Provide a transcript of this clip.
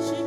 是